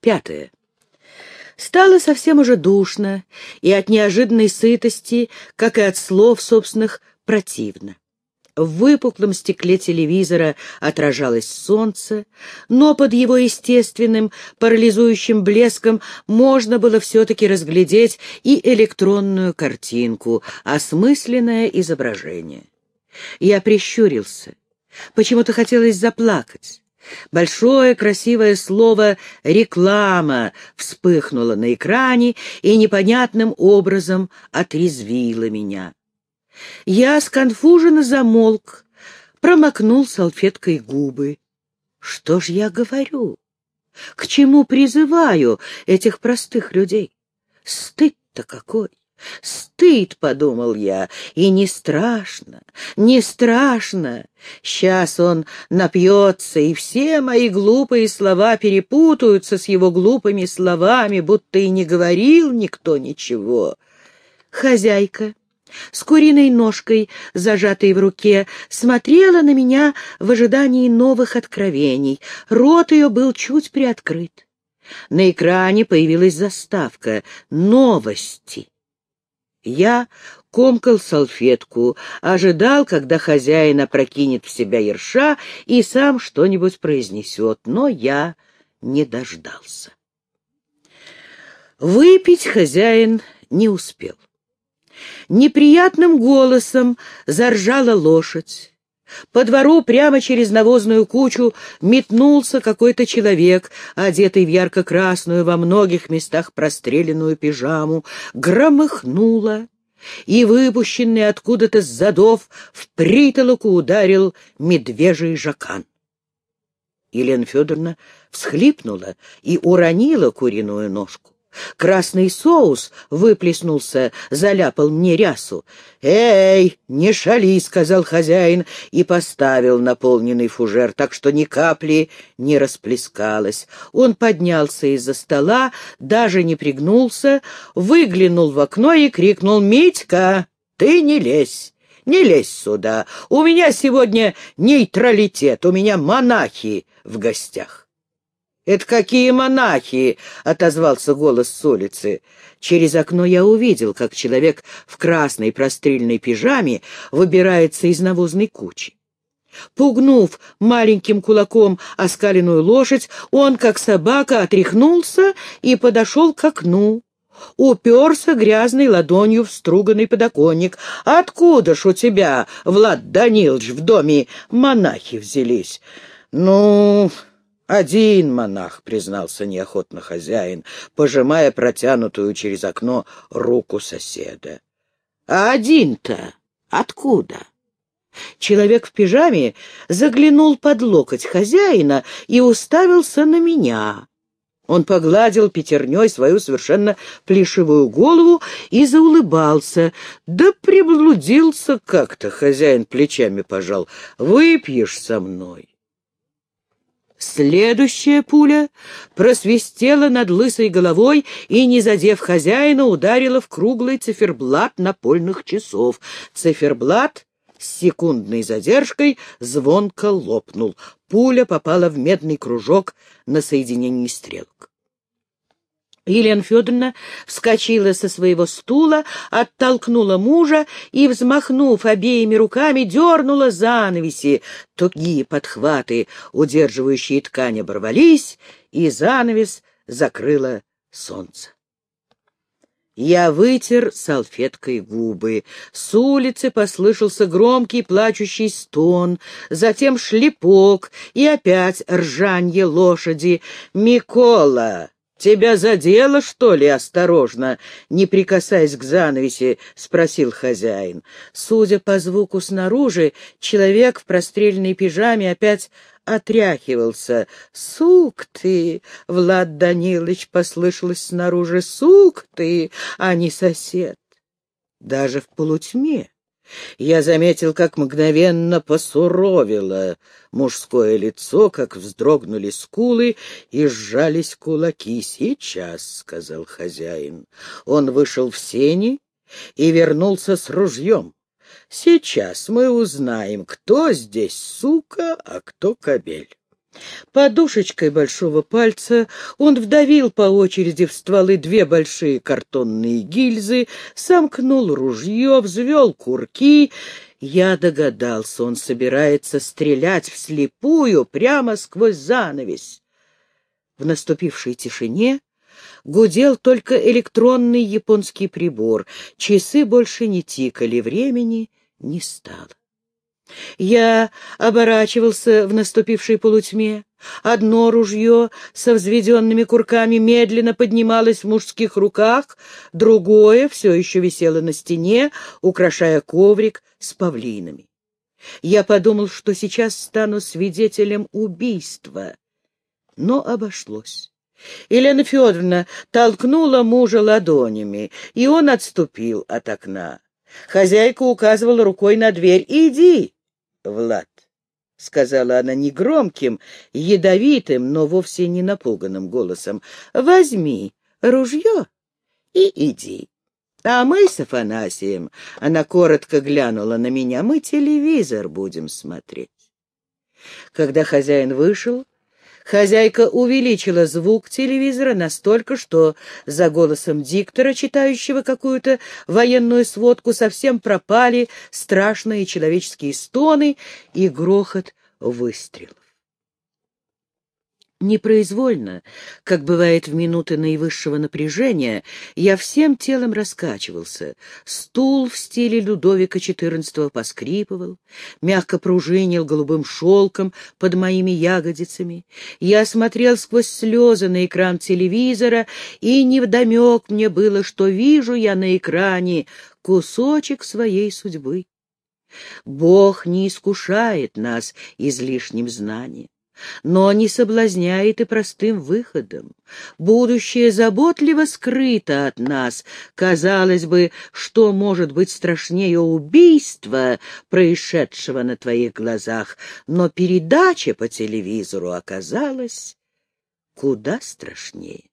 Пятое. Стало совсем уже душно, и от неожиданной сытости, как и от слов собственных, противно. В выпуклом стекле телевизора отражалось солнце, но под его естественным парализующим блеском можно было все-таки разглядеть и электронную картинку, осмысленное изображение. Я прищурился. Почему-то хотелось заплакать. Большое красивое слово «реклама» вспыхнуло на экране и непонятным образом отрезвило меня. Я сконфуженно замолк, промокнул салфеткой губы. Что ж я говорю? К чему призываю этих простых людей? Стыд-то какой! Стыд, — подумал я, — и не страшно, не страшно. Сейчас он напьется, и все мои глупые слова перепутаются с его глупыми словами, будто и не говорил никто ничего. Хозяйка с куриной ножкой, зажатой в руке, смотрела на меня в ожидании новых откровений. Рот ее был чуть приоткрыт. На экране появилась заставка «Новости». Я комкал салфетку, ожидал, когда хозяин опрокинет в себя ерша и сам что-нибудь произнесет, но я не дождался. Выпить хозяин не успел. Неприятным голосом заржала лошадь. По двору прямо через навозную кучу метнулся какой-то человек, одетый в ярко-красную, во многих местах простреленную пижаму, громыхнуло, и, выпущенный откуда-то с задов, в притолоку ударил медвежий жакан. Елена Федоровна всхлипнула и уронила куриную ножку. Красный соус выплеснулся, заляпал мне рясу. «Эй, не шали!» — сказал хозяин и поставил наполненный фужер, так что ни капли не расплескалось. Он поднялся из-за стола, даже не пригнулся, выглянул в окно и крикнул «Митька, ты не лезь!» Не лезь сюда. У меня сегодня нейтралитет, у меня монахи в гостях. «Это какие монахи!» — отозвался голос с улицы. Через окно я увидел, как человек в красной прострельной пижаме выбирается из навозной кучи. Пугнув маленьким кулаком оскаленную лошадь, он, как собака, отряхнулся и подошел к окну. Уперся грязной ладонью в струганный подоконник. «Откуда ж у тебя, Влад Данилович, в доме монахи взялись?» «Ну, «Один монах», — признался неохотно хозяин, пожимая протянутую через окно руку соседа. «А один-то откуда?» Человек в пижаме заглянул под локоть хозяина и уставился на меня. Он погладил пятерней свою совершенно плешивую голову и заулыбался. «Да приблудился как-то», — хозяин плечами пожал. «Выпьешь со мной». Следующая пуля просвистела над лысой головой и, не задев хозяина, ударила в круглый циферблат напольных часов. Циферблат с секундной задержкой звонко лопнул. Пуля попала в медный кружок на соединении стрелок. Елена Федоровна вскочила со своего стула, оттолкнула мужа и, взмахнув обеими руками, дернула занавеси. Тугие подхваты, удерживающие ткань, оборвались, и занавес закрыло солнце. Я вытер салфеткой губы. С улицы послышался громкий плачущий стон, затем шлепок и опять ржанье лошади. «Микола!» «Тебя задело, что ли, осторожно?» Не прикасаясь к занавеси, спросил хозяин. Судя по звуку снаружи, человек в прострельной пижаме опять отряхивался. «Сук ты!» — Влад Данилович послышалось снаружи. «Сук ты, а не сосед!» Даже в полутьме я заметил, как мгновенно посуровило мужское лицо, как вздрогнули скулы и сжались кулаки. «Сейчас», — сказал хозяин. Он вышел в сени и вернулся с ружьем. «Сейчас мы узнаем, кто здесь сука, а кто кобель». Подушечкой большого пальца он вдавил по очереди в стволы две большие картонные гильзы, сомкнул ружье, взвел курки. Я догадался, он собирается стрелять вслепую прямо сквозь занавес. В наступившей тишине гудел только электронный японский прибор. Часы больше не тикали, времени не стало. Я оборачивался в наступившей полутьме. Одно ружье со взведенными курками медленно поднималось в мужских руках, другое все еще висело на стене, украшая коврик с павлинами. Я подумал, что сейчас стану свидетелем убийства, но обошлось. Елена Федоровна толкнула мужа ладонями, и он отступил от окна. Хозяйка указывала рукой на дверь. «Иди!» Влад, — сказала она негромким, ядовитым, но вовсе не напуганным голосом, — возьми ружье и иди. А мы с Афанасием, она коротко глянула на меня, мы телевизор будем смотреть. Когда хозяин вышел, Хозяйка увеличила звук телевизора настолько, что за голосом диктора, читающего какую-то военную сводку, совсем пропали страшные человеческие стоны и грохот выстрелов. Непроизвольно, как бывает в минуты наивысшего напряжения, я всем телом раскачивался. Стул в стиле Людовика XIV поскрипывал, мягко пружинил голубым шелком под моими ягодицами. Я смотрел сквозь слезы на экран телевизора, и невдомек мне было, что вижу я на экране кусочек своей судьбы. Бог не искушает нас излишним знанием но не соблазняет и простым выходом. Будущее заботливо скрыто от нас. Казалось бы, что может быть страшнее убийства, происшедшего на твоих глазах, но передача по телевизору оказалась куда страшнее.